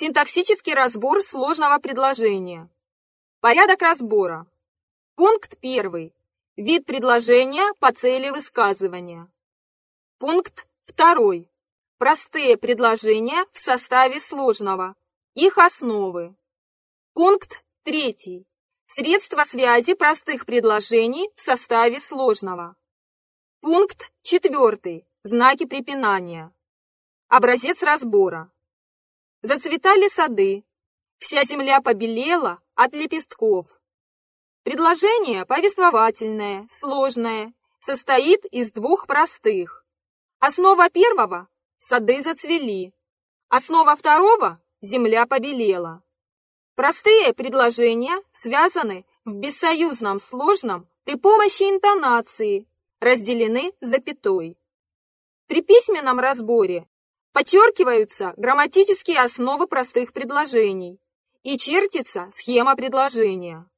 Синтаксический разбор сложного предложения. Порядок разбора. Пункт 1. Вид предложения по цели высказывания. Пункт 2. Простые предложения в составе сложного. Их основы. Пункт 3. Средства связи простых предложений в составе сложного. Пункт 4. Знаки препинания. Образец разбора. Зацветали сады. Вся земля побелела от лепестков. Предложение повествовательное, сложное, состоит из двух простых. Основа первого – сады зацвели. Основа второго – земля побелела. Простые предложения связаны в бессоюзном сложном при помощи интонации, разделены запятой. При письменном разборе подчеркиваются грамматические основы простых предложений и чертится схема предложения.